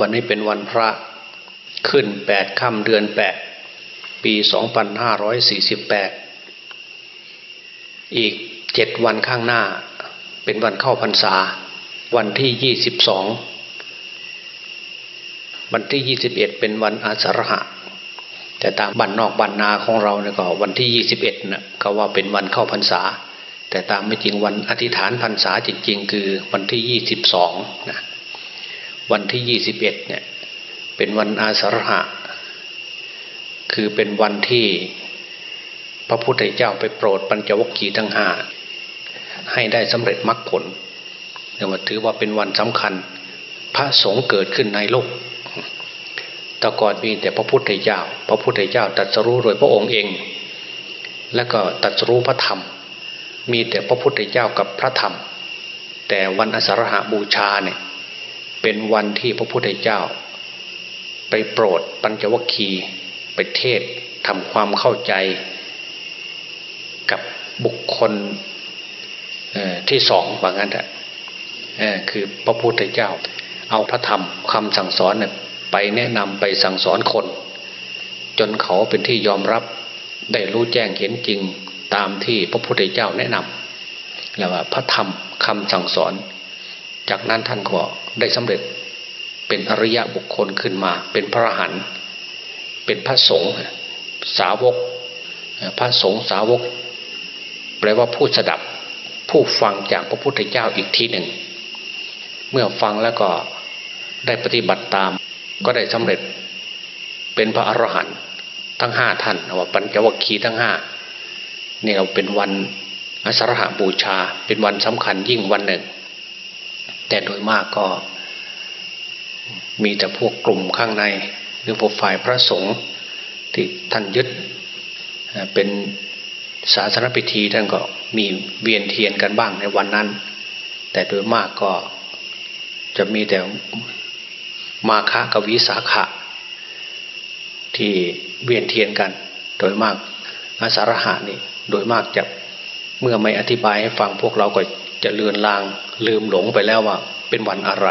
วันนี้เป็นวันพระขึ้นแปดค่ำเดือนแปดปีสองพันห้าร้อยสี่สิบแปดอีกเจ็ดวันข้างหน้า เป็นวันเข้าพรรษา วันที่ยี่สิบสองวันที่ยี่สิบเอ็ดเป็นวันอาสาฬหะ แต่ตามบันนอกบันนาของเราเนี่ยก็วันที่ยี่สิบเอ็ดนะเขาว่าเป็นวันเข้าพรรษา แต่ตามไม่จริงวันอธิษฐานพรรษาจริงๆ คือวันที่ยี่สิบสองนะ วันที่ยี่สิบเอ็ดเนี่ยเป็นวันอาสาฬหะ คือเป็นวันที่พระพุทธเจ้าไปโปรดปัญจวัคคีย์ทั้งห้าให้ได้สำเร็จมรรคผลเนี่ยว่าถือว่าเป็นวันสำคัญ พระสงฆ์เกิดขึ้นในโลกแต่ก่อนมีแต่พระพุทธเจ้า พระพุทธเจ้าตรัสรู้โดยพระองค์เอง แล้วก็ตรัสรู้พระธรรม มีแต่พระพุทธเจ้ากับพระธรรม แต่วันอสารหาบูชาเนี่ย เป็นวันที่พระพุทธเจ้า ไปโปรดปัญจวัคคีย์ไปเทศทำความเข้าใจ กับบุคคลที่สองว่างั้นแหละคือพระพุทธเจ้า เอาพระธรรมคำสั่งสอนไปแนะนำไปสั่งสอนคน จนเขาเป็นที่ยอมรับได้รู้แจ้งเห็นจริงตามที่พระพุทธเจ้าแนะนำแล้วว่าพระธรรมคำสั่งสอน จากนั้นท่านก็ได้สำเร็จเป็นอริยะบุคคลขึ้นมา เป็นพระหันเป็นพระสงฆ์สาวก พระสงฆ์สาวก แปลว่าผู้สดับผู้ฟังจากพระพุทธเจ้าอีกทีหนึ่ง เมื่อฟังแล้วก็ได้ปฏิบัติตามก็ได้สำเร็จเป็นพระอรหันต์ทั้งห้าท่านว่าปัญจวัคคีย์ทั้งห้านี่เราเป็นวันอสรหบูชา เป็นวันสำคัญยิ่งวันหนึ่ง แต่โดยมากก็ มีแต่พวกกลุ่มข้างใน หรือพวกฝ่ายพระสงฆ์ที่ท่านยึดเป็นศาสนพิธีท่านก็มีเวียนเทียนกันบ้างในวันนั้น แต่โดยมากก็จะมีแต่มาคะกับวิสาขะ ที่เวียนเทียนกัน โดยมากอาสาฬหะนี่โดยมากจะเมื่อไม่อธิบายให้ฟังพวกเราก็ จะเลือนลางลืมหลงไปแล้วว่า เป็นวันอะไร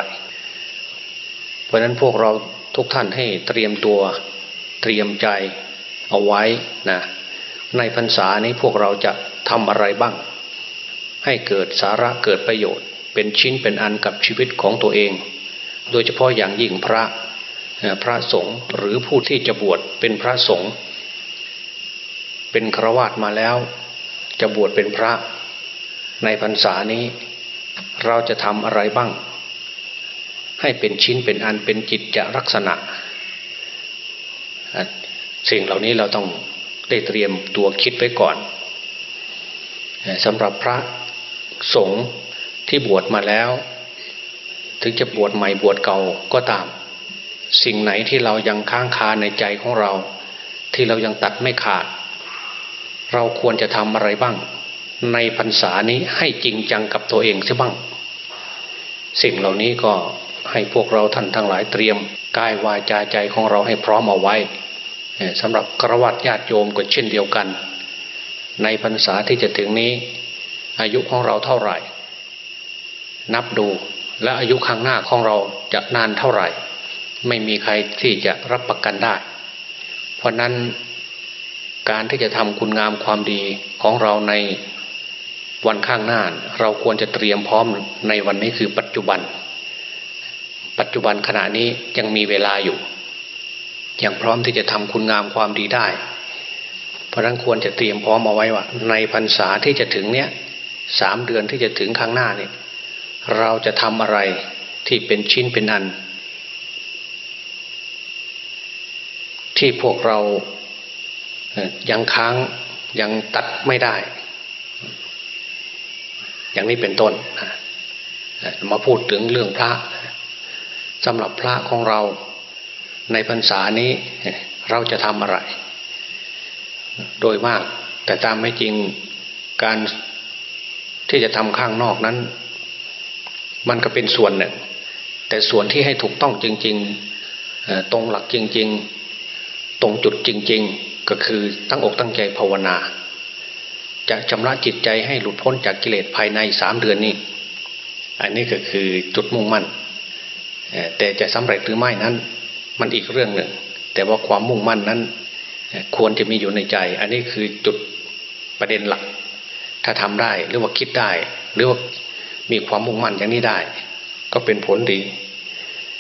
เพราะนั้นพวกเราทุกท่านให้เตรียมตัวเตรียมใจเอาไว้นะในพรรษานี้พวกเราจะทำอะไรบ้าง ให้เกิดสาระเกิดประโยชน์ เป็นชิ้นเป็นอันกับชีวิตของตัวเอง โดยเฉพาะอย่างยิ่งพระพระสงฆ์หรือผู้ที่จะบวชเป็นพระสงฆ์เป็นครวาตมาแล้ว จะบวชเป็นพระ ในพรรษานี้ เราจะทำอะไรบ้าง ให้เป็นชิ้นเป็นอันเป็นจิตจะลักษณะ สิ่งเหล่านี้เราต้องได้เตรียมตัวคิดไว้ก่อนสำหรับพระสงฆ์ที่บวชมาแล้ว ถึงจะบวชใหม่บวชเก่าก็ตาม สิ่งไหนที่เรายังค้างคาในใจของเรา ที่เรายังตัดไม่ขาด เราควรจะทำอะไรบ้าง ในพรรษานี้ให้จริงจังกับตัวเองใช่บ้าง สิ่งเหล่านี้ก็ให้พวกเราท่านทั้งหลายเตรียมกายวาจาใจของเราให้พร้อมเอาไว้สำหรับกระวัดญาติโยมก็เช่นเดียวกัน ในพรรษาที่จะถึงนี้ อายุของเราเท่าไหร่ นับดูและอายุข้างหน้าของเราจะนานเท่าไหร่ ไม่มีใครที่จะรับประกันได้ เพราะนั้นการที่จะทำคุณงามความดีของเราใน วันข้างหน้า เราควรจะเตรียมพร้อมในวันนี้คือปัจจุบัน ปัจจุบันขณะนี้ยังมีเวลาอยู่ ยังพร้อมที่จะทำคุณงามความดีได้ เพราะนั้นควรจะเตรียมพร้อมเอาไว้ว่า ในพรรษาที่จะถึงเนี้ยสามเดือนที่จะถึงข้างหน้าเนี่ยเราจะทำอะไรที่เป็นชิ้นเป็นอัน ที่พวกเรายังค้างยังตัดไม่ได้ อย่างนี้เป็นต้นมาพูดถึงเรื่องพระสำหรับพระของเราในพรรษานี้เราจะทำอะไร โดยมาก แต่ตามไม่จริงการที่จะทำข้างนอกนั้น มันก็เป็นส่วนหนึ่ง แต่ส่วนที่ให้ถูกต้องจริง ๆ ตรงหลักจริง ๆ ตรงจุดจริง ๆ ก็คือตั้งอกตั้งใจภาวนา จะชำระจิตใจให้หลุดพ้นจากกิเลสภายในสามเดือนนี้ อันนี้ก็คือจุดมุ่งมั่น แต่จะสำเร็จหรือไม่นั้น มันอีกเรื่องหนึ่ง แต่ว่าความมุ่งมั่นนั้น ควรจะมีอยู่ในใจ อันนี้คือจุดประเด็นหลัก ถ้าทำได้หรือว่าคิดได้ หรือว่ามีความมุ่งมั่นอย่างนี้ได้ ก็เป็นผลดี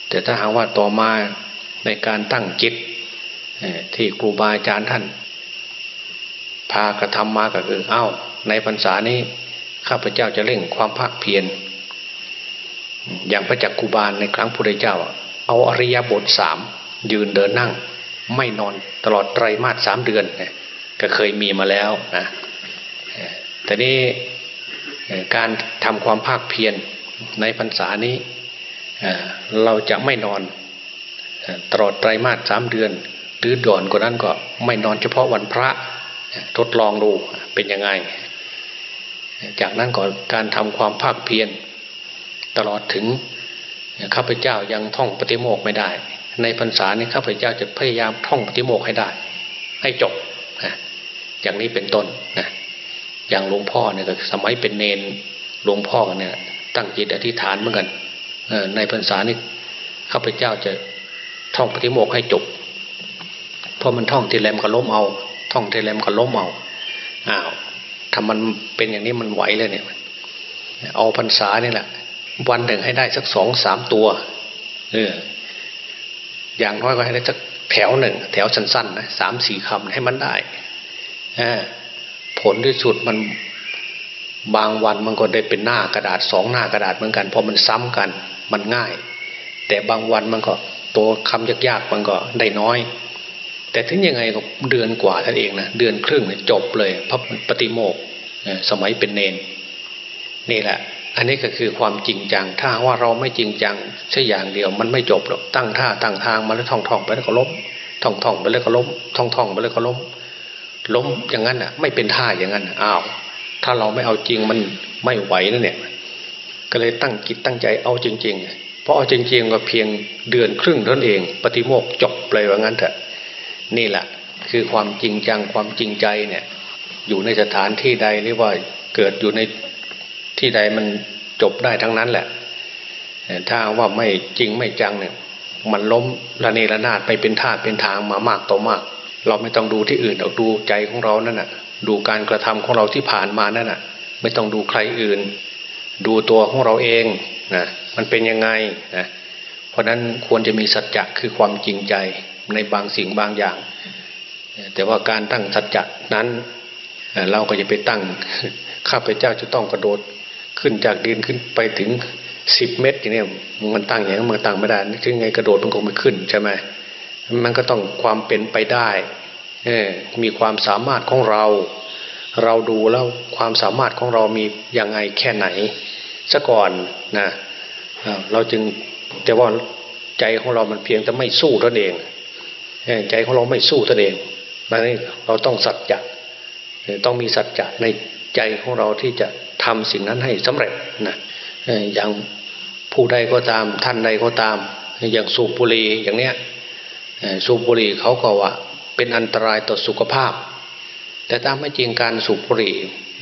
แต่ถ้าหากว่าต่อมาในการตั้งจิตที่ครูบาอาจารย์ท่าน พากระทำมาก็คือเอ้า ในพรรษานี้ข้าพเจ้าจะเร่งความภาคเพียรอย่างพระจักกุบาลในครั้งพุทธเจ้า เอาอริยบทสามยืนเดินนั่ง ไม่นอนตลอดไตรมาสสามเดือน ก็เคยมีมาแล้วนะแต่นี้การทำความภาคเพียรในพรรษานี้เราจะไม่นอนตลอดไตรมาสสามเดือน หรือด่อนกว่านั้นก็ไม่นอนเฉพาะวันพระ ทดลองดูเป็นยังไง จากนั้นก็การทำความภาคเพียรตลอดถึงข้าพเจ้ายังท่องปฏิโมกไม่ได้ ในพรรษานี้ข้าพเจ้าจะพยายามท่องปฏิโมกให้ได้ ให้จบอย่างนี้เป็นต้นนะอย่างหลวงพ่อเนี่ยสมัยเป็นเนนหลวงพ่อเนี่ยตั้งจิตอธิษฐานเหมือนกันในพรรษานี้ข้าพเจ้าจะท่องปฏิโมกให้จบเพราะมันท่องทีแรมก็ล้มเอา ท่องเทีแรมก็ล้มเอาอ้าวถ้ามันเป็นอย่างนี้มันไหวเลยเนี่ย เอาพรรษานี่แหละวันหนึ่งให้ได้สักสองสามตัว เออ อย่างน้อยก็ให้ได้สักแถวหนึ่งแถวสั้นๆนะสามสี่คำให้มันได้ผลที่สุดมันบางวันมันก็ได้เป็นหน้ากระดาษสองหน้ากระดาษเหมือนกันพอมันซ้ำกันมันง่าย แต่บางวันมันก็ตัวคำยากๆมันก็ได้น้อย แต่ถึงยังไงก็เดือนกว่าท่านเองนะเดือนครึ่งจบเลยพระปฏิโมกสมัยเป็นเนนนี่แหละ อันนี้ก็คือความจริงจัง ถ้าว่าเราไม่จริงจังใช่อย่างเดียว มันไม่จบหรอกตั้งท่าตั้งทางมาแล้วท่องท่องไปแล้วก็ล้มท่องท่องไปแล้วก็ล้มท่องท่องไปแล้วก็ล้มล้มอย่างนั้นอะ ไม่เป็นท่าอย่างนั้นอ้าวถ้าเราไม่เอาจริงมันไม่ไหวนั่นเนี่ย ก็เลยตั้งกิจตั้งใจเอาจริง ๆ เพราะเอาจริงๆก็เพียงเดือนครึ่งเท่านั้นเอง ปฏิโมกจบเลยว่างั้นเถอะ นี่แหละคือความจริงจังความจริงใจเนี่ย อยู่ในสถานที่ใดหรือว่าเกิดอยู่ในที่ใดมันจบได้ทั้งนั้นแหละถ้าว่าไม่จริงไม่จังเนี่ย มันล้มระเนระนาดไปเป็นท่าเป็นทางมามากต่อมาก เราไม่ต้องดูที่อื่นเอาดูใจของเรานั่นน่ะ ดูการกระทำของเราที่ผ่านมานั่นน่ะ ไม่ต้องดูใครอื่น ดูตัวของเราเองนะมันเป็นยังไงนะเพราะนั้นควรจะมีสัจจะคือความจริงใจ ในบางสิ่งบางอย่าง แต่ว่าการตั้งสัจจะนั้น เราก็จะไปตั้งข้าพเจ้าจะต้องกระโดดขึ้นจากดินขึ้นไปถึงสิบเมตรอย่างนี้มันตั้งอย่างนี้มันตั้งไม่ได้นึกยังไงกระโดดมันคงไม่ขึ้นใช่ไหมมันก็ต้องความเป็นไปได้มีความสามารถของเรา เราดูแล้วความสามารถของเรามียังไงแค่ไหนซะก่อนนะเราจึงแต่ว่าใจของเรามันเพียงแต่ไม่สู้ตนเอง ใจของเราไม่สู้ตนเองดังนี้เราต้องสัจจะต้องมีสัจจะในใจของเราที่จะทำสิ่งนั้นให้สำเร็จนะอย่างผู้ใดก็ตามท่านใดก็ตาม อย่างสูบบุหรี่อย่างเนี้ยสูบบุหรี่เขาก็ว่า เป็นอันตรายต่อสุขภาพ แต่ตามไม่จริงการสูบบุหรี่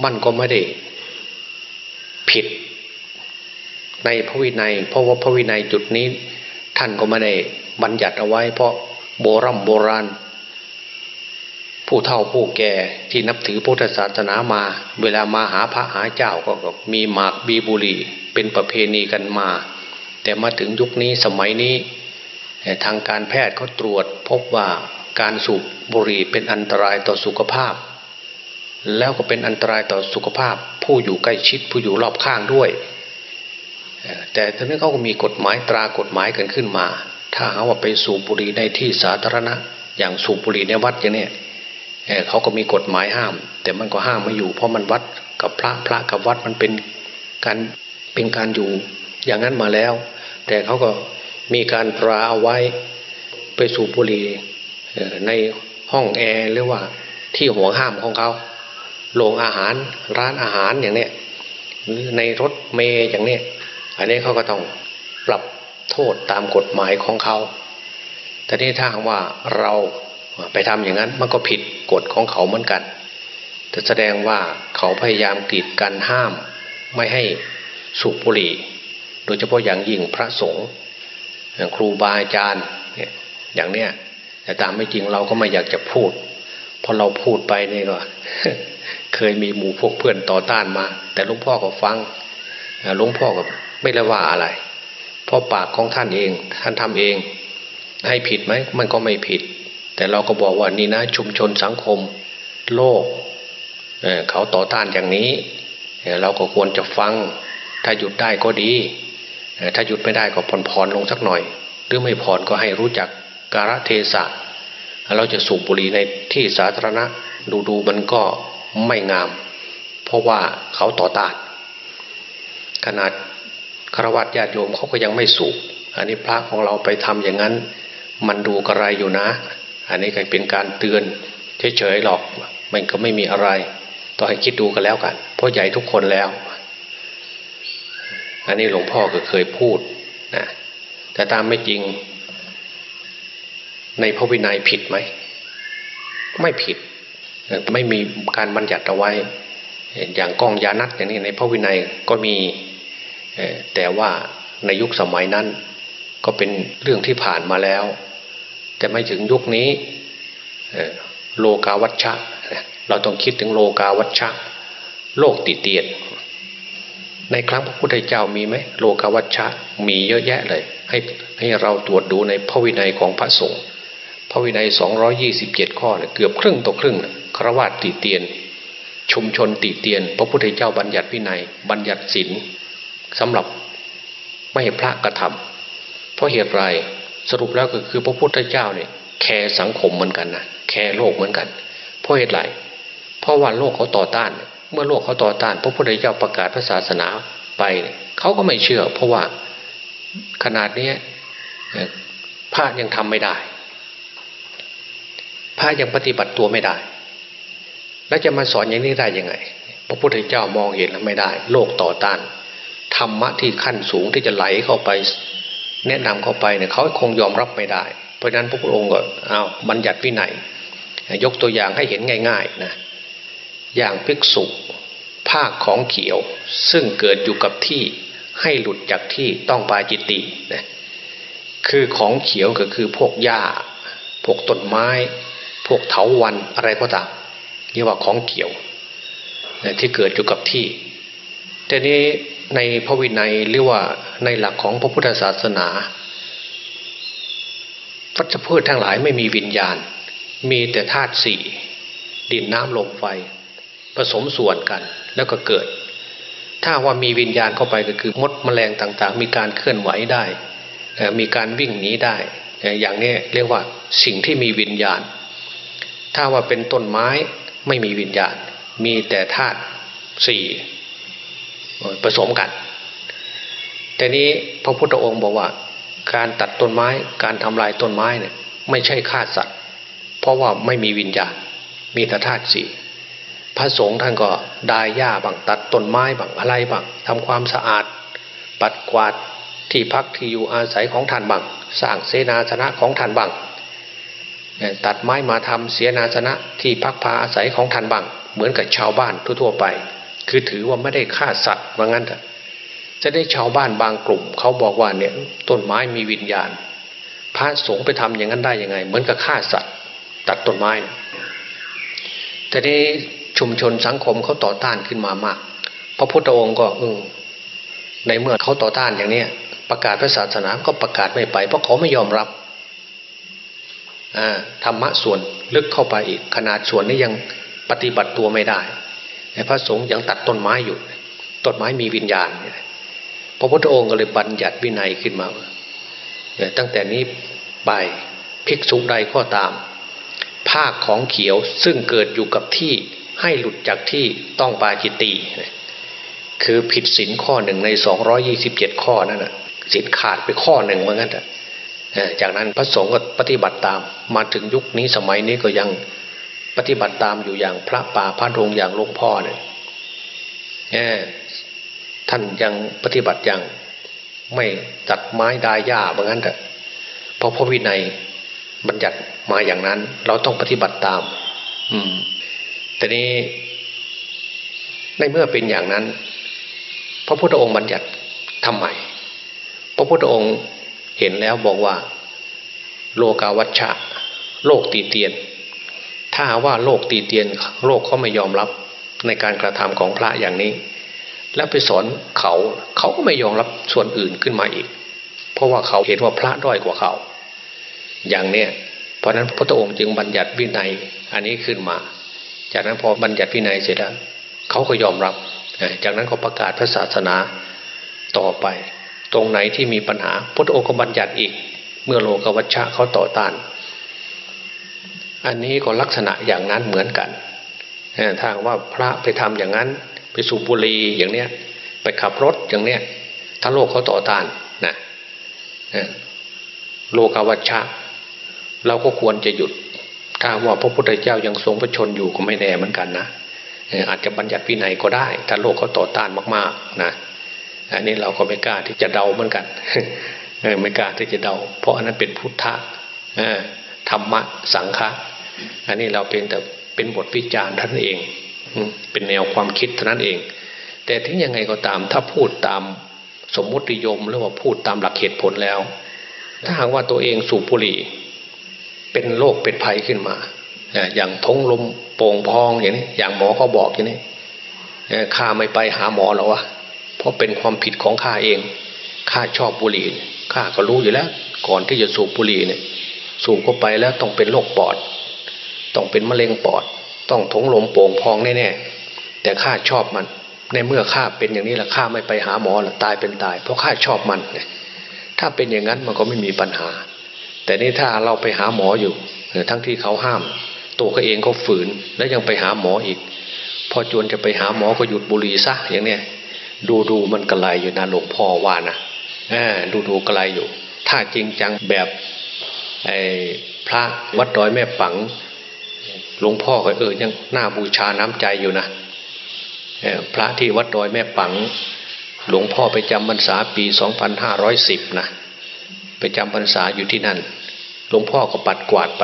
มันก็ไม่ได้ผิด ในพระวินัย เพราะว่าพระวินัยจุดนี้ ท่านก็ไม่ได้บัญญัติเอาไว้ เพราะ โบรโบราณ ผู้เฒ่าผู้แก่ที่นับถือพุทธศาสนามา เวลามาหาพระหาเจ้าก็มีหมากบีบุรีเป็นประเพณีกันมา แต่มาถึงยุคนี้สมัยนี้ ทางการแพทย์เขาตรวจพบว่าการสูบบุหรี่เป็นอันตรายต่อสุขภาพ แล้วก็เป็นอันตรายต่อสุขภาพ ผู้อยู่ใกล้ชิดผู้อยู่รอบข้างด้วย แต่ทีนี้เขาก็มีกฎหมายตรากฎหมายกันขึ้นมา ถ้าหาว่าไปสูบบุหรี่ในที่สาธารณะ อย่างสูบบุหรี่ในวัดอย่างนี้เขาก็มีกฎหมายห้าม แต่มันก็ห้ามไม่อยู่ เพราะมันวัดกับพระพระกับวัดมันเป็นการเป็นการอยู่อย่างนั้นมาแล้ว แต่เขาก็มีการตราเอาไว้ไปสูบบุหรี่ในห้องแอร์หรือว่าที่หัวห้ามของเขาโรงอาหารร้านอาหารอย่างเนี้ยหรือในรถเมย์อย่างเนี้ยอันนี้เขาก็ต้อง โทษตามกฎหมายของเขา แต่นี่ถ้าว่าเราไปทำอย่างนั้นมันก็ผิดกฎของเขาเหมือนกันแต่แสดงว่าเขาพยายามกีดกันห้าม ไม่ให้สูบบุหรี่ โดยเฉพาะอย่างยิ่งพระสงฆ์ครูบาอาจารย์อย่างเนี้ยแต่ตามไม่จริงเราก็ไม่อยากจะพูดพอเราพูดไปนี่ก็ เคยมีหมู่พวกเพื่อนต่อต้านมา แต่หลวงพ่อก็ฟังหลวงพ่อก็ไม่ได้ว่าอะไร เพราะปากของท่านเอง ท่านทำเอง ให้ผิดไหมมันก็ไม่ผิด แต่เราก็บอกว่านี่นะ ชุมชนสังคมโลกเเขาต่อต้านอย่างนี้ เราก็ควรจะฟัง ถ้าหยุดได้ก็ดี ถ้าหยุดไม่ได้ก็ผ่อนผ่อนลงสักหน่อย หรือไม่ผ่อนก็ให้รู้จักกาลเทศะเราจะสูบบุหรี่ในที่สาธารณะ ดูดูมันก็ไม่งาม เพราะว่าเขาต่อต้านขนาด รวะญาติโยมเขาก็ยังไม่สูบอันนี้พระของเราไปทำอย่างนั้น มันดูกระไรอยู่นะ อันนี้ก็เป็นการเตือนเฉยๆหรอก มันก็ไม่มีอะไรต้องให้คิดดูกันแล้วกัน เพราะใหญ่ทุกคนแล้ว อันนี้หลวงพ่อก็เคยพูดนะแต่ตามไม่จริง ในพระวินัยผิดไหม ไม่ผิด ไม่มีการบัญญัติเอาไว้ อย่างกองยานัดอย่างนี้ในพระวินัยก็มี แต่ว่าในยุคสมัยนั้น ก็เป็นเรื่องที่ผ่านมาแล้วแต่ไม่ถึงยุคนี้โลกาวัชชะ เราต้องคิดถึงโลกาวัชชะ โลกติเตียนในครั้งพระพุทธเจ้ามีไหมโลกาวัชชะมีเยอะแยะเลย ให้ให้เราตรวจดูในพระวินัยของพระสงฆ์พระวินัยสองยี่สิบเจ็ดข้อเนี่ยเกือบครึ่งต่อครึ่งครวาติเตียน ชุมชนติเตียน พระพุทธเจ้าบัญญัติวินัย บัญญัติศีล สำหรับไม่ให้พระกระทำเพราะเหตุไรสรุปแล้วก็คือพระพุทธเจ้าเนี่ยแคร์สังคมเหมือนกันนะแคร์โลกเหมือนกัน เพราะเหตุไรเพราะว่าโลกเขาต่อต้าน เมื่อโลกเขาต่อต้าน พระพุทธเจ้าประกาศพระศาสนาไปเขาก็ไม่เชื่อ เพราะว่าขนาดนี้พระยังทำไม่ได้พระยังปฏิบัติตัวไม่ได้ แล้วจะมาสอนอย่างนี้ได้ยังไง พระพุทธเจ้ามองเห็นแล้วไม่ได้ โลกต่อต้าน ธรรมะที่ขั้นสูงที่จะไหลเข้าไป แนะนำเข้าไปเนี่ยเขาคงยอมรับไม่ได้ เพราะฉะนั้นพระพุทธองค์ก็เอาบัญญัติวินัยยกตัวอย่างให้เห็นง่ายๆนะอย่างภิกษุภาคของเขียว ซึ่งเกิดอยู่กับที่ให้หลุดจากที่ต้องปาจิตตินะคือของเขียวก็คือพวกหญ้า พวกต้นไม้ พวกเถาวันอะไรก็ตามเรียกว่าของเขียวที่เกิดอยู่กับที่แต่นี้ ในพระวินัยหรือว่าในหลักของพระพุทธศาสนาวัชพืชทั้งหลายไม่มีวิญญาณ มีแต่ธาตุสี่ดินน้ำลมไฟ ผสมส่วนกันแล้วก็เกิด ถ้าว่ามีวิญญาณเข้าไปก็คือมดแมลงต่างๆ มีการเคลื่อนไหวได้ มีการวิ่งหนีได้ อย่างนี้เรียกว่าสิ่งที่มีวิญญาณ ถ้าว่าเป็นต้นไม้ไม่มีวิญญาณ มีแต่ธาตุสี่ ผสมกันแต่นี้พระพุทธองค์บอกว่า การตัดต้นไม้ การทำลายต้นไม้เนี่ย ไม่ใช่ฆ่าสัตว์ เพราะว่าไม่มีวิญญาณ มีแต่ธาตุสี่พระสงฆ์ท่านก็ดายหญ้าบังตัดต้นไม้บังอะไรบังทำความสะอาด ปัดกวาดที่พักที่อยู่อาศัยของท่านบังสร้างเสนาสนะของท่านบังตัดไม้มาทำเสนาสนะที่พักพาอาศัยของท่านบังเหมือนกับชาวบ้านทั่วๆไป คือถือว่าไม่ได้ฆ่าสัตว์ว่างั้นเถอะจะได้ชาวบ้านบางกลุ่มเขาบอกว่าเนี่ยต้นไม้มีวิญญาณ พระสงฆ์ไปทำอย่างนั้นได้ยังไง เหมือนกับฆ่าสัตว์ตัดต้นไม้แต่นี้ชุมชนสังคมเขาต่อต้านขึ้นมามาก พระพุทธองค์ก็เออในเมื่อเขาต่อต้านอย่างเนี้ยประกาศพระศาสนาก็ประกาศไม่ไป เพราะเขาไม่ยอมรับธรรมะส่วนลึกเข้าไปอีกขนาดส่วนนี้ยังปฏิบัติตัวไม่ได้ พระสงฆ์ยังตัดต้นไม้อยู่ต้นไม้มีวิญญาณพระพุทธองค์ก็เลยบัญญัติวินัยขึ้นมาตั้งแต่นี้ไปภิกษุใดก็ตามภาคของเขียวซึ่งเกิดอยู่กับที่ให้หลุดจากที่ต้องปาจิตตีคือผิดศีลข้อหนึ่งในสองร้อยี่สิบเจ็ดข้อนั่นแหะศีลขาดไปข้อหนึ่งเหมือนกันจากนั้นพระสงฆ์ก็ปฏิบัติตาม มาถึงยุคนี้สมัยนี้ก็ยัง ปฏิบัติตามอยู่อย่างพระป่าพระโรงอย่างหลวงพ่อเนี่ยท่านยังปฏิบัติอย่างไม่ตัดไม้ดายหญ้าเหมือนกันแต่เพราะพระวินัยบัญญัติมาอย่างนั้น เราต้องปฏิบัติตาม อืม แต่นี้ในเมื่อเป็นอย่างนั้น พระพุทธองค์บัญญัติทำไมพระพุทธองค์เห็นแล้วบอกว่า โลกาวัชชะ โลกตีเตียน ถ้าว่าโลกตีเตียนโลกเขาไม่ยอมรับในการกระทำของพระอย่างนี้ แล้วไปสอนเขาเขาก็ไม่ยอมรับส่วนอื่นขึ้นมาอีก เพราะว่าเขาเห็นว่าพระด้อยกว่าเขา อย่างเนี้ยเพราะนั้นพระองค์จึงบัญญัติวินัยอันนี้ขึ้นมา จากนั้นพอบัญญัติวินัยเสร็จแล้วเขาก็ยอมรับ จากนั้นก็ประกาศพระศาสนาต่อไป ตรงไหนที่มีปัญหาพระองค์ก็บัญญัติอีก เมื่อโลกวัชชะเขาต่อต้าน อันนี้ก็ลักษณะอย่างนั้นเหมือนกันถ้าว่าพระไปทำอย่างนั้น ไปสูบบุหรี่อย่างเนี้ย ไปขับรถอย่างเนี้ยถ้าโลกเขาต่อต้านนะโลกาวัชชะ เราก็ควรจะหยุด ถ้าว่าพระพุทธเจ้ายังทรงพระชนอยู่ก็ไม่แน่เหมือนกันนะอาจจะบัญญัติวินัยก็ได้ ถ้าโลกเขาต่อต้านมากๆนะอันนี้เราก็ไม่กล้าที่จะเดาเหมือนกันไม่กล้าที่จะเดา เพราะอันนั้นเป็นพุทธะธรรมะสังฆะ อันนี้เราเป็นแต่เป็นบทวิจารณ์ท่านเองเป็นแนวความคิดเท่านั้นเอง แต่ถึงยังไงก็ตาม ถ้าพูดตามสมมติยมหรือว่าพูดตามหลักเหตุผลแล้ว ถ้าหากว่าตัวเองสูบบุหรี่ เป็นโรคเป็นภัยขึ้นมาอย่างท้องลมโป่งพองอย่างนี้ อย่างหมอเขาบอกอย่างนี้ข้าไม่ไปหาหมอหรอวะเพราะเป็นความผิดของข้าเองข้าชอบบุหรี่ข้าก็รู้อยู่แล้ว ก่อนที่จะสูบบุหรี่เนี่ย สูบเข้าไปแล้วต้องเป็นโรคปอด ต้องเป็นมะเร็งปอด ต้องทงลมโป่งพองแน่ๆแต่ข้าชอบมัน ในเมื่อข้าเป็นอย่างนี้ละข้าไม่ไปหาหมอละตายเป็นตาย เพราะข้าชอบมันถ้าเป็นอย่างนั้นมันก็ไม่มีปัญหา แต่นี่ถ้าเราไปหาหมออยู่ทั้งที่เขาห้าม ตัวเขาเองเขาฝืนแล้วยังไปหาหมออีก พอจวนจะไปหาหมอก็หยุดบุหรี่ซะอย่างเนี้ยดูดูมันกระไรอยู่นะหลวงพ่อว่านะดูดูกระไรอยู่ ถ้าจริงจังแบบไอ้พระวัดดอยแม่ปัง หลวงพ่อก็เออยังหน้าบูชาน้ำใจอยู่นะพระที่วัดดอยแม่ปัง หลวงพ่อไปจำพรรษาปีสองพันห้าร้อยสิบนะไปจำพรรษาอยู่ที่นั่น หลวงพ่อก็ปัดกวาดไป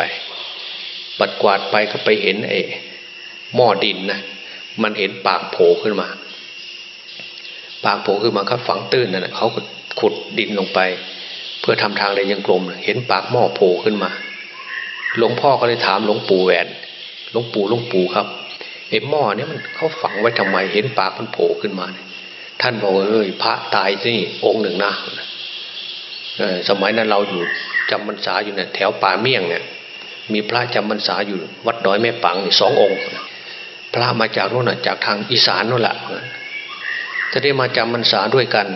ปัดกวาดไปก็ไปเห็นไอ้หม้อดินนะมันเห็นปากโผล่ขึ้นมา ปากโผล่ขึ้นมาเขาฝังตื้นนั่นเขาก็ขุดดินลงไป เพื่อทำทางเลยยังกลม เห็นปากหม้อโผล่ขึ้นมา หลวงพ่อก็เลยถามหลวงปู่แหวน ลวงปู่หลวงปู่ครับไอ้หม้อเนี้ยมันเขาฝังไว้ทำไมเห็นปากมันโผล่ขึ้นมา ท่านบอกเอ้ยพระตายที่องค์หนึ่งนะสมัยนั้นเราอยู่จำพรรษาอยู่เนี่ยแถวป่าเมี่ยงเนี่ย มีพระจำพรรษาอยู่วัดดอยแม่ปังสององค์ พระมาจากโน่นจากทางอีสานนั่นแหละจะได้มาจำพรรษาด้วยกัน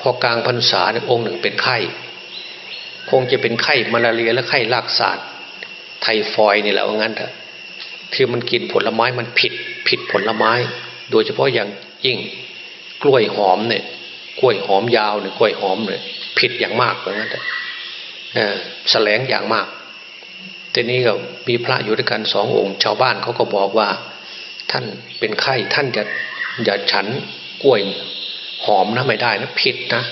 พอกลางพรรษาเนี่ยองค์หนึ่งเป็นไข้ คงจะเป็นไข้มาลาเรียและไข้ลากศาสตร์ไทฟอยนี่แหละว่างั้นเถอะ คือมันกินผลไม้มันผิดผิดผลไม้ โดยเฉพาะอย่างยิ่งกล้วยหอมเนี่ยกล้วยหอมยาวเนี่ยกล้วยหอมเนี่ยผิดอย่างมากว่างั้นเถอะแสลงอย่างมากทีนี้ก็มีพระอยู่ด้วยกันสององค์ ชาวบ้านเขาก็บอกว่า ท่านเป็นไข้ท่านจะอย่าฉันกล้วยหอมนะไม่ได้นะผิดนะ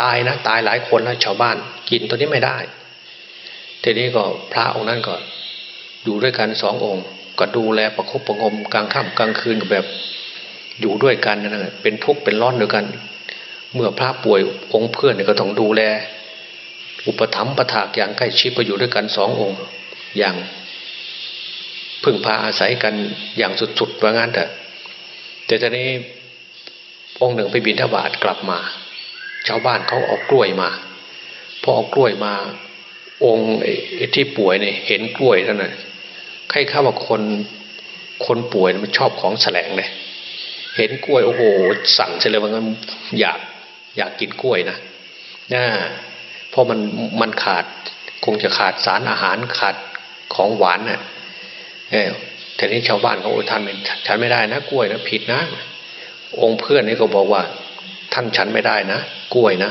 ตายนะตายหลายคนแล้วชาวบ้านกินตัวนี้ไม่ได้ทีนี้ก็พระองค์นั้นก็อยู่ด้วยกันสององค์ ก็ดูแลประคบประงมกลางค่ำกลางคืนแบบอยู่ด้วยกันนะเป็นทุกข์เป็นร้อนด้วยกัน เมื่อพระป่วยองค์เพื่อนก็ต้องดูแล อุปถัมภ์ประถากอย่างใกล้ชิดไปอยู่ด้วยกันสององค์ อย่างพึ่งพาอาศัยกันอย่างสุดๆว่างั้นเถอะแต่ตอนนี้องค์หนึ่งไปบินทบาทกลับมา ชาวบ้านเขาเอากล้วยมาพอเอากล้วยมา องค์ที่ป่วยเนี่ยเห็นกล้วยเท่านั้น ใครข้าว่าคนคนป่วยมันชอบของแสลงเลย เห็นกล้วยโอ้โหสั่งเลยว่างั้นอยากอยากกินกล้วยนะนะเพราะมันมันขาดคงจะขาดสารอาหารขาดของหวานนะ่ะเออแต่นี้ชาวบ้านเขาโอ้ท่านฉันไม่ได้นะกล้วยนะผิดนะ องค์เพื่อนนี่ก็บอกว่า ท่านฉันไม่ได้นะกล้วยนะ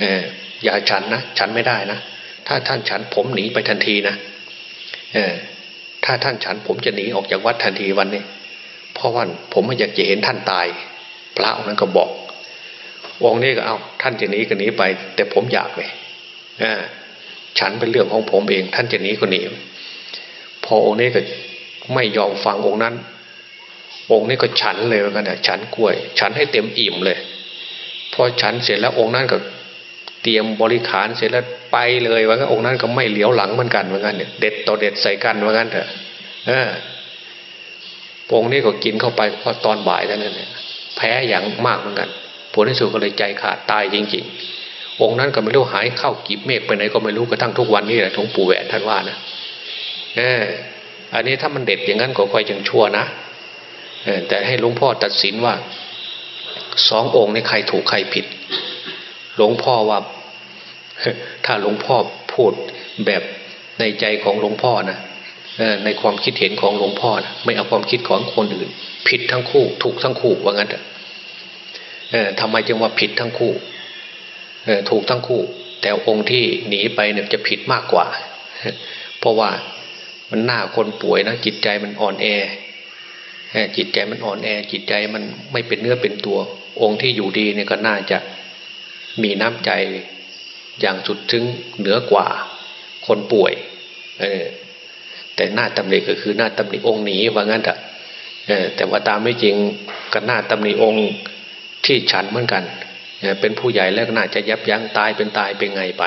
เอออย่าฉันนะฉันไม่ได้นะถ้าท่านฉันผมหนีไปทันทีนะเออ ถ้าท่านฉันผมจะหนีออกจากวัดทันทีวันนี้ เพราะว่าผมไม่อยากจะเห็นท่านตาย พระองค์นั้นก็บอกองค์นี้ก็เอาท่านจะหนีก็หนีไป แต่ผมอยากเลยอ่าฉันเป็นเรื่องของผมเอง ท่านจะหนีก็หนีพอองค์นี้ก็ไม่ยอมฟังองค์นั้น องค์นี้ก็ฉันเลยกันเนะฉันกล้วย ฉันให้เต็มอิ่มเลยพอฉันเสร็จแล้วองค์นั้นก็ เตรียมบริขารเสร็จแล้วไปเลยว่างั้นองค์นั้นก็ไม่เหลียวหลังเหมือนกันว่างั้นเนี่ยเด็ดต่อเด็ดใส่กันว่างั้นเถอะเออองค์นี้ก็กินเข้าไปพอตอนบ่ายแล้วเนี่ยแพ้อย่างมากเหมือนกันผลที่สุดก็เลยใจขาดตายจริง ๆ องค์นั้นก็ไม่รู้หายเข้ากีบเมฆไปไหนก็ไม่รู้กระทั่งทุกวันนี้แหละหลวงปู่แหวนท่านว่านะเอออันนี้ถ้ามันเด็ดอย่างนั้นก็ค่อยยังชั่วนะแต่ให้หลวงพ่อตัดสินว่าสององค์ในใครถูกใครผิด หลวงพ่อว่า ถ้าหลวงพ่อพูดแบบในใจของหลวงพ่อนะในความคิดเห็นของหลวงพ่อนะไม่เอาความคิดของคนอื่น ผิดทั้งคู่ ถูกทั้งคู่ว่างั้นทำไมจึงว่าผิดทั้งคู่ถูกทั้งคู่ แต่องค์ที่หนีไปเนี่ยจะผิดมากกว่า เพราะว่ามันหน้าคนป่วยนะจิตใจมันอ่อนแอจิตใจมันอ่อนแอ จิตใจมันไม่เป็นเนื้อเป็นตัว องค์ที่อยู่ดีเนี่ยก็น่าจะ มีน้ำใจอย่างสุดถึงเหนือกว่าคนป่วยแต่หน้าตำหนิก็คือหน้าตำหนิองค์หนีว่างั้นอะแต่ว่าตามไม่จริงก็หน้าตำหนิองค์ที่ฉันเหมือนกันเป็นผู้ใหญ่แล้วน่าจะยับยั้งตายเป็นตายเป็นไงไป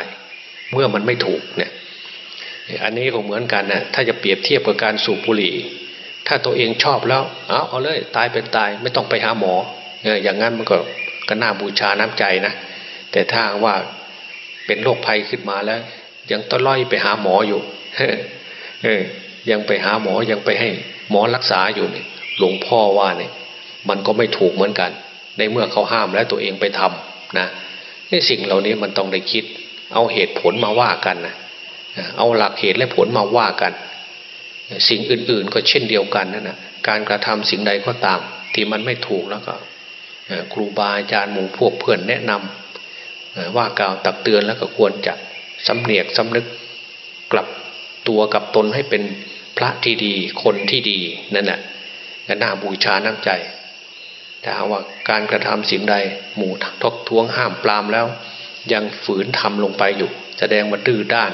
เมื่อมันไม่ถูกเนี่ยอันนี้ก็เหมือนกันนะถ้าจะเปรียบเทียบกับการสูบบุหรี่ ถ้าตัวเองชอบแล้ว เอาเอาเลยตายเป็นตายไม่ต้องไปหาหมออย่างนั้นมันก็ก็น่าบูชาน้ำใจนะ แต่ถ้าว่าเป็นโรคภัยขึ้นมาแล้ว ยังต้องล่อยไปหาหมออยู่เออยังไปหาหมอยังไปให้หมอรักษาอยู่เนี่ยหลวงพ่อว่าเนี่ย มันก็ไม่ถูกเหมือนกัน ในเมื่อเขาห้ามแล้วตัวเองไปทำนะนี่สิ่งเหล่านี้มันต้องได้คิด เอาเหตุผลมาว่ากันนะเอาหลักเหตุและผลมาว่ากัน สิ่งอื่นๆก็เช่นเดียวกันนั่นนะการกระทำสิ่งใดก็ตาม ที่มันไม่ถูกแล้วก็ครูบาอาจารย์หมู่พวกเพื่อนแนะนำ ว่ากล่าวตักเตือนแล้วก็ควรจะสำเนียกสำนึกกลับตัวกับตนให้เป็นพระที่ดีคนที่ดีนั่นแหละก็น่าบูชาน้ำใจแต่ว่าการกระทำสิ่งใดหมู่ทกท้วงห้ามปรามแล้ว ยังฝืนทำลงไปอยู่ แสดงว่าดื้อด้าน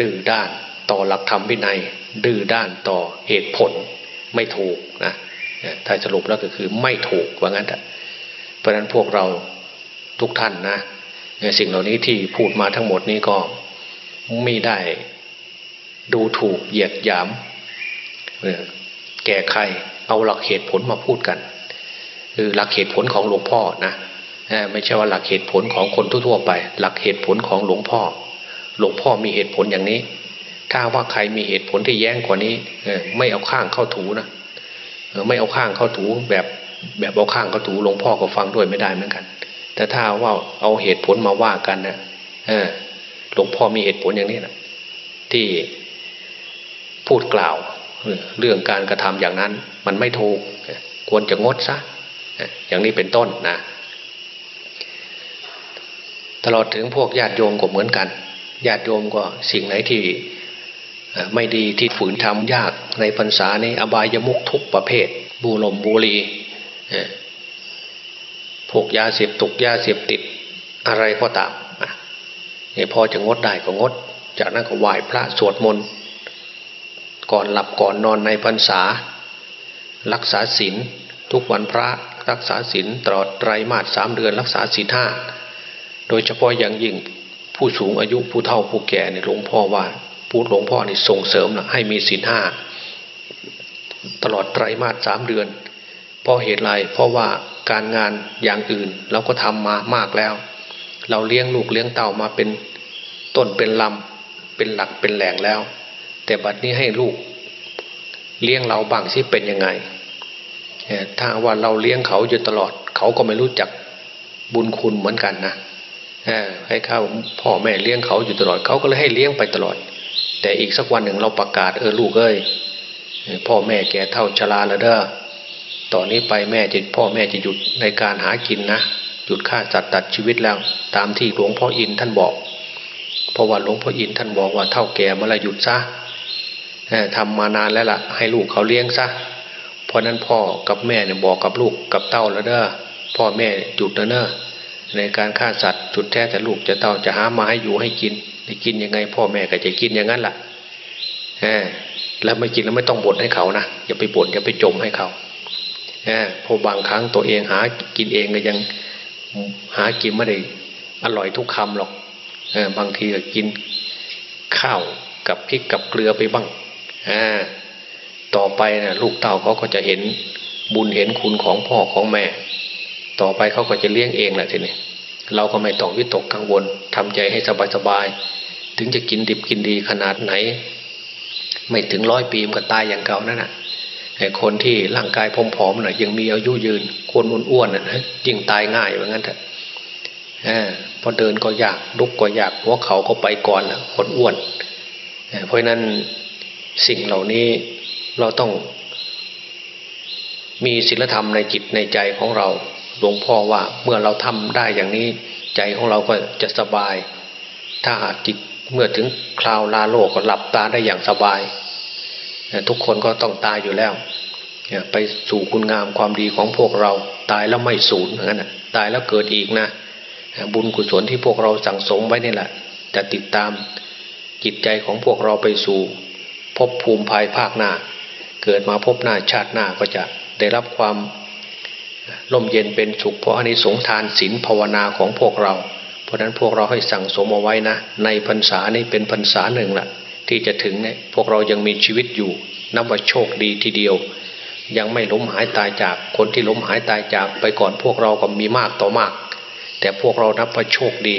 ดื้อด้านต่อหลักธรรมวินัย ดื้อด้านต่อเหตุผลไม่ถูกนะถ้าสรุปแล้วก็คือไม่ถูกว่างั้นเพราะนั้นพวกเรา ทุกท่านนะสิ่งเหล่านี้ที่พูดมาทั้งหมดนี้ก็ไม่ได้ดูถูกเหยียดหยามแก่ใครเอาหลักเหตุผลมาพูดกัน คือหลักเหตุผลของหลวงพ่อนะไม่ใช่ว่าหลักเหตุผลของคนทั่วไป หลักเหตุผลของหลวงพ่อ หลวงพ่อมีเหตุผลอย่างนี้ ถ้าว่าใครมีเหตุผลที่แย้งกว่านี้ไม่เอาข้างเข้าถูนะไม่เอาข้างเข้าถูแบบแบบเอาข้างเข้าถูหลวงพ่อก็ฟังด้วยไม่ได้เหมือนกัน แต่ถ้าว่าเอาเหตุผลมาว่ากันนะหลวงพ่อมีเหตุผลอย่างนี้นะที่พูดกล่าวเรื่องการกระทำอย่างนั้น มันไม่ถูก ควรจะงดซะอย่างนี้เป็นต้นนะ ตลอดถึงพวกญาติโยมก็เหมือนกันญาติโยมก็สิ่งไหนที่ไม่ดีที่ฝืนทำยากในพรรษานี้อบายมุกทุกประเภท บูลมบุรี พวกยาเสพตุกยาเสพติดอะไรก็ตามนี่พอจะงดได้ก็งด จากนั้นก็ไหว้พระสวดมนต์ก่อนหลับก่อนนอนในพรรษา รักษาศีลทุกวันพระรักษาศีลตลอดไตรมาสสามเดือนรักษาศีลห้าโดยเฉพาะอย่างยิ่งผู้สูงอายุผู้เฒ่าผู้แก่เนี่ยหลวงพ่อว่าพูดหลวงพ่อนี่ส่งเสริมนะให้มีศีลห้าตลอดไตรมาสสามเดือนเพราะเหตุไรเพราะว่า การงานอย่างอื่น เราก็ทำมามากแล้ว เราเลี้ยงลูกเลี้ยงเต่ามาเป็นต้นเป็นลำเป็นหลักเป็นแหล่งแล้ว แต่บัดนี้ให้ลูก เลี้ยงเราบางที่เป็นยังไงถ้าว่าเราเลี้ยงเขาอยู่ตลอด เขาก็ไม่รู้จักบุญคุณเหมือนกันนะให้ข้าพ่อแม่เลี้ยงเขาอยู่ตลอดเขาก็เลยให้เลี้ยงไปตลอด แต่อีกสักวันหนึ่งเราประกาศเออลูกเอ้ยพ่อแม่แก่เท่าชราแล้วเด้อ ต่อนนี้ไปแม่จะพ่อแม่จะหยุดในการหากินนะ หยุดฆ่าจัดตัดชีวิตแล้ว ตามที่หลวงพ่ออินท่านบอก เพราะว่าหลวงพ่ออินท่านบอกว่าเท่าแก่เมื่อไรหยุดซะทำมานานแล้วล่ะ ให้ลูกเขาเลี้ยงซะ เพราะนั้นพ่อกับแม่เนี่ยบอกกับลูกกับเต้าแล้วเด้อพ่อแม่หยุดแล้วเนอะในการฆ่าสัตว์จุดแท้แต่ลูกจะเต้าจะหามาให้อยู่ให้กินได้กินยังไง พ่อแม่ก็จะกินอย่างนั้นล่ะแล้วไม่กินแล้วไม่ต้องบ่นให้เขานะอย่าไปบ่นอย่าไปจมให้เขา เพราะบางครั้งตัวเองหากินเองก็ยังหากินไม่ได้อร่อยทุกคำหรอกเออบางทีก็กินข้าวกับพริกกับเกลือไปบ้างอ่าต่อไปนะลูกเต่าเขาก็จะเห็นบุญเห็นคุณของพ่อของแม่ ต่อไปเขาก็จะเลี้ยงเองแหละทีนี้เราก็ไม่ต้องวิตกกังวลทำใจให้สบายสบายถึงจะกินดิบกินดีขนาดไหน ไม่ถึงร้อยปีมันก็ตายอย่างเก่านั่นแหะ ไอ้คนที่ร่างกายผอมๆน่ะยังมีอายุยืนคนอ้วนๆน่ะนะยิ่งตายง่ายเหมือนกันเถอะพอเดินก็ยากลุกก็ยากหัวเขาก็ไปก่อนแล้วคนอ้วน เพราะนั้นสิ่งเหล่านี้เราต้อง มีศีลธรรมในจิตในใจของเราหลวงพ่อว่าเมื่อเราทำได้อย่างนี้ ใจของเราก็จะสบาย ถ้าจิตเมื่อถึงคราวลาโลกก็หลับตาได้อย่างสบาย ทุกคนก็ต้องตายอยู่แล้วไปสู่คุณงามความดีของพวกเราตายแล้วไม่สูญเหมือนกันตายแล้วเกิดอีกนะบุญกุศลที่พวกเราสั่งสมไว้นี่แหละจะติดตามจิตใจของพวกเราไปสู่พบภูมิภายภาคหน้า เกิดมาพบหน้าชาติหน้าก็จะได้รับความร่มเย็นเป็นสุขเพราะอันนี้สงทานศีลภาวนาของพวกเรา เพราะนั้นพวกเราให้สั่งสมเอาไว้นะ ในพรรษานี้เป็นพรรษาหนึ่งละ ที่จะถึงเนี่ยพวกเรายังมีชีวิตอยู่ นับว่าโชคดีทีเดียว ยังไม่ล้มหายตายจากคนที่ล้มหายตายจากไปก่อนพวกเราก็มีมากต่อมาก แต่พวกเรานับว่าโชคดี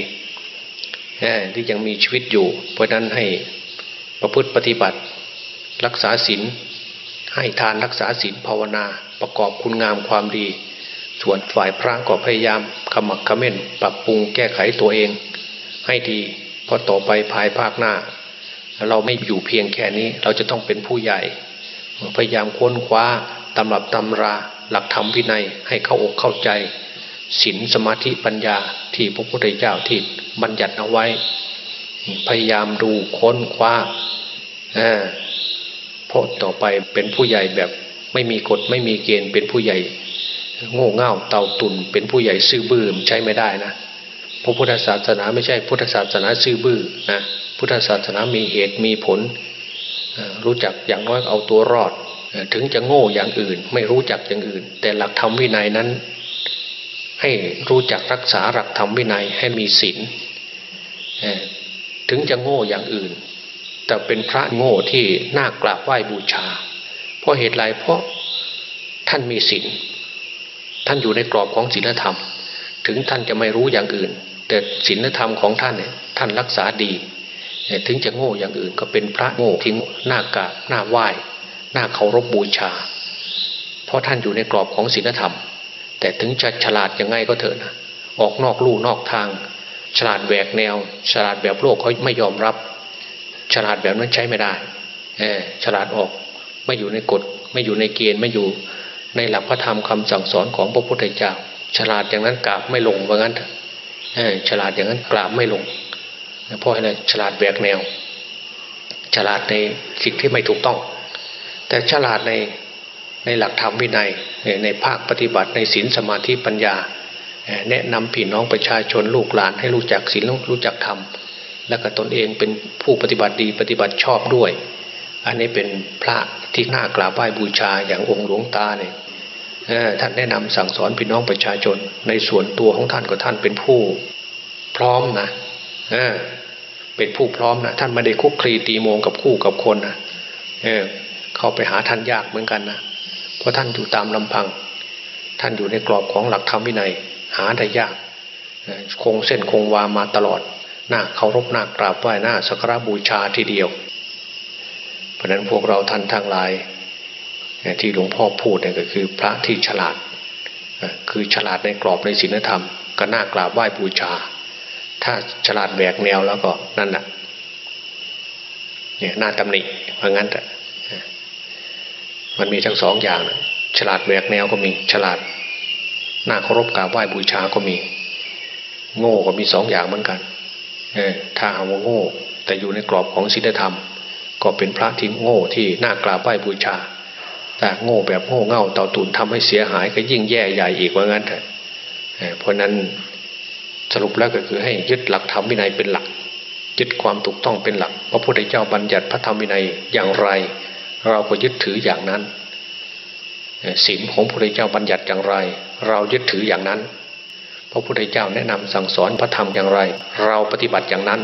ที่ยังมีชีวิตอยู่ เพราะนั้นให้ประพฤติปฏิบัติ รักษาศีลให้ทานรักษาศีลภาวนาประกอบคุณงามความดี ส่วนฝ่ายพระก็พยายามขมักขม้นปรับปรุงแก้ไขตัวเอง ให้ดีเพราะต่อไปภายภาคหน้า เราไม่อยู่เพียงแค่นี้ เราจะต้องเป็นผู้ใหญ่ พยายามค้นคว้าตำรับตำราหลักธรรมวินัยให้เข้าอกเข้าใจศีลสมาธิปัญญาที่พระพุทธเจ้าที่บัญญัติเอาไว้ พยายามดูค้นคว้าเพราะต่อไปเป็นผู้ใหญ่แบบไม่มีกฎไม่มีเกณฑ์เป็นผู้ใหญ่ โง่เง่าเต่าตุนเป็นผู้ใหญ่ซื่อบื้อใช้ไม่ได้นะพระพุทธศาสนาไม่ใช่พุทธศาสนาซื่อบื้อนะ พุทธศาสนามีเหตุมีผล รู้จักอย่างน้อยเอาตัวรอด ถึงจะโง่อย่างอื่น ไม่รู้จักอย่างอื่น แต่หลักธรรมวินัยนั้น ให้รู้จักรักษาหลักธรรมวินัยให้มีศีลถึงจะโง่อย่างอื่น แต่เป็นพระโง่ที่น่ากราบไหว้บูชา เพราะเหตุไรเพราะท่านมีศีลท่านอยู่ในกรอบของศีลธรรม ถึงท่านจะไม่รู้อย่างอื่น แต่ศีลธรรมของท่านเนี่ยท่านรักษาดี ถึงจะโง่อย่างอื่นก็เป็นพระโง่ที่หน้ากาหน้าไหว้หน้าเคารพบูชา เพราะท่านอยู่ในกรอบของศีลธรรม แต่ถึงจะฉลาดยังไงก็เถอะนะออกนอกลู่นอกทาง ฉลาดแหวกแนว ฉลาดแบบโลกเขาไม่ยอมรับ ฉลาดแบบนั้นใช้ไม่ได้เออฉลาดออกไม่อยู่ในกฎ ไม่อยู่ในเกณฑ์ไม่อยู่ในหลักพระธรรมคำสั่งสอนของพระพุทธเจ้า ฉลาดอย่างนั้นกราบไม่ลงว่างั้นเออฉลาดอย่างนั้นกราบไม่ลง เพราะอะไรฉลาดแบกแนว ฉลาดในสิ่งที่ไม่ถูกต้อง แต่ฉลาดในในหลักธรรมวินัยในภาคปฏิบัติในศีลสมาธิปัญญา แนะนำพี่น้องประชาชนลูกหลานให้รู้จักศีลรู้จักธรรมและก็ตนเองเป็นผู้ปฏิบัติดีปฏิบัติชอบด้วย อันนี้เป็นพระที่น่ากราบไหว้บูชาอย่างองค์หลวงตาเนี่ยท่านแนะนำสั่งสอนพี่น้องประชาชน ในส่วนตัวของท่านก็ท่านเป็นผู้ พร้อมนะ เป็นผู้พร้อมนะท่านไม่ได้คุกคลีตีโมงกับคู่กับคนนะเเข้าไปหาท่านยากเหมือนกันนะเพราะท่านอยู่ตามลำพัง ท่านอยู่ในกรอบของหลักธรรมวินัย หาได้ยากคงเส้นคงวามาตลอดหน้าเคารพหน้ากราบไหว้หน้าสักการบูชาทีเดียว เพราะนั้นพวกเราท่านทั้งหลาย ที่หลวงพ่อพูดเนี่ยก็คือพระที่ฉลาด คือฉลาดในกรอบในศีลธรรมก็น่ากราบไหว้บูชา ถ้าฉลาดแบกแนวแล้วก็นั่นแหะเนี่ยหน่าตำหนิเพราะงั้นมันมีทั้งสองอย่างนะฉลาดแบกแนวก็มี ฉลาดหน้าเคารพกราบไหว้บูชาก็มี โง่ก็มีสองอย่างเหมือนกันเออถ้าเอาว่าโง่ แต่อยู่ในกรอบของศีลธรรม ก็เป็นพระที่โง่ที่น่ากราบไหว้บูชา แต่โง่แบบโง่เง่าเต่าตุนทำให้เสียหายก็ยิ่งแย่ใหญ่อีกว่างั้นเถอะเพราะนั้น สรุปแล้วก็คือให้ยึดหลักธรรมวินัยเป็นหลัก ยึดความถูกต้องเป็นหลัก พระพุทธเจ้าบัญญัติพระธรรมวินัยอย่างไร เราก็ยึดถืออย่างนั้นศีลของพระพุทธเจ้าบัญญัติอย่างไร เรายึดถืออย่างนั้นเพระพุทธเจ้าแนะนำสั่งสอนพระธรรมอย่างไร เราปฏิบัติอย่างนั้น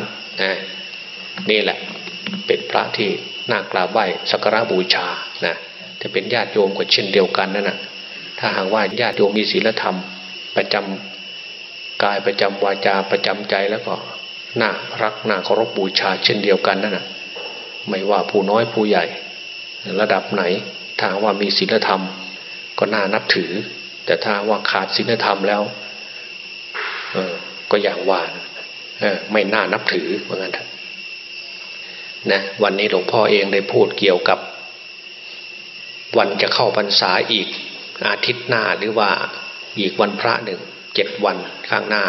นี่แหละเป็นพระที่น่ากราบไหว้สักการะบูชานะจะเป็นญาติโยมก็เช่นเดียวกันนั่นนะถ้าหากว่าญาติโยมมีศีลธรรม ประจำ กายประจำวาจาประจำใจแล้วก็น่ารักน่าเคารพบูชาเช่นเดียวกันนั่นนะไม่ว่าผู้น้อยผู้ใหญ่ ระดับไหนถ้าว่ามีศีลธรรม ก็น่านับถือ แต่ถ้าว่าขาดศีลธรรมแล้วเออก็อย่างว่าเออไม่น่านับถือเหมือนกันนะวันนี้หลวงพ่อเองได้พูดเกี่ยวกับ วันจะเข้าพรรษาอีกอาทิตย์หน้าหรือว่าอีกวันพระหนึ่ง เจ็ดวันข้างหน้า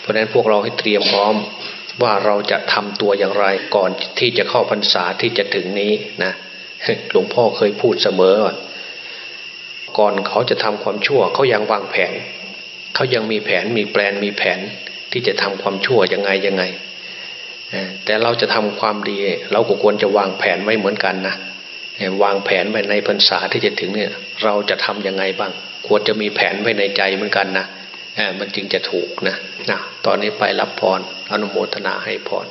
เพราะฉะนั้นพวกเราให้เตรียมพร้อมว่าเราจะทำตัวอย่างไรก่อนที่จะเข้าพรรษาที่จะถึงนี้นะหลวงพ่อเคยพูดเสมอว่าก่อนเขาจะทำความชั่วเขายังวางแผน เขายังมีแผนมีแปลนมีแผนที่จะทำความชั่วยังไงยังไงแต่เราจะทำความดี เราก็ควรจะวางแผนไว้เหมือนกันนะวางแผนไว้ในพรรษาที่จะถึงเนี่ย เราจะทํำยังไงบ้าง ควรจะมีแผนไว้ในใจเหมือนกันนะ มันจึงจะถูกนะนะตอนนี้ไปรับพรอนุโมทนาให้พร